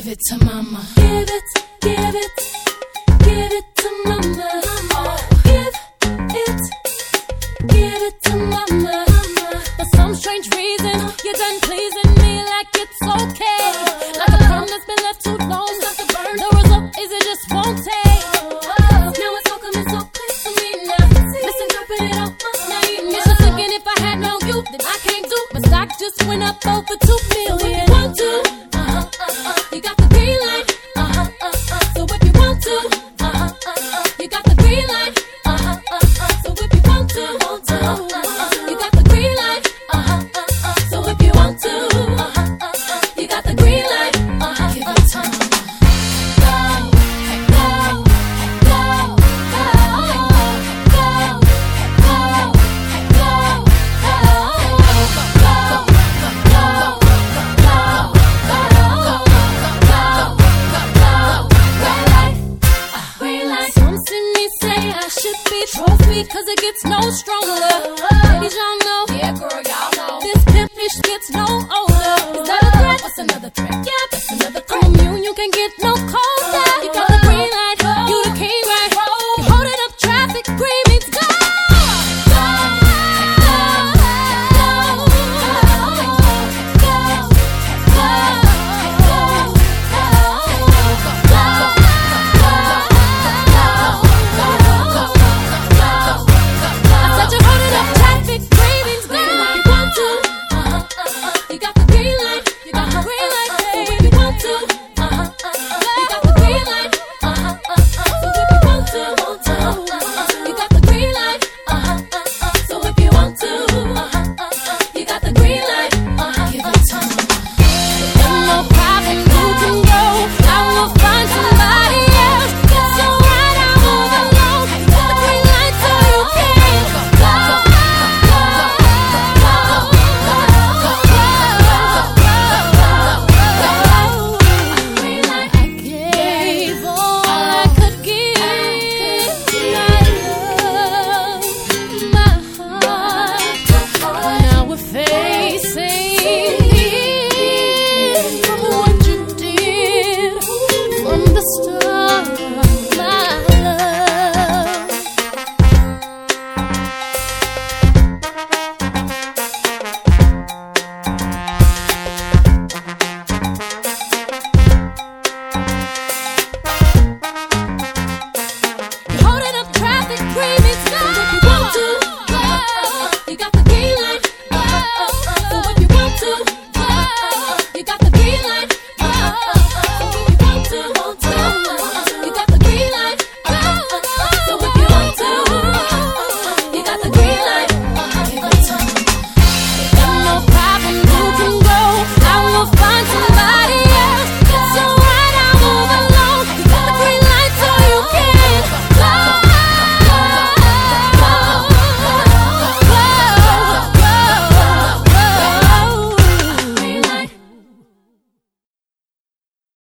Give it to mama. Give it, give it, give it to mama. mama. Give it, give it to mama. For some strange reason, you're done pleasing me like it's okay. Like a perm that's been left too long. The result is it just won't take. Now it's all coming so clear to me now. Misinterpret it all my name. It's just if I had no you, then I can't do. My stock just went up over two million. Trust me, trust me, cause it gets no stronger. Ladies, y'all know. Yeah, girl, y'all know. This pimpish gets no older. Is that a threat? What's another threat? Yeah. facing from what you did from the start.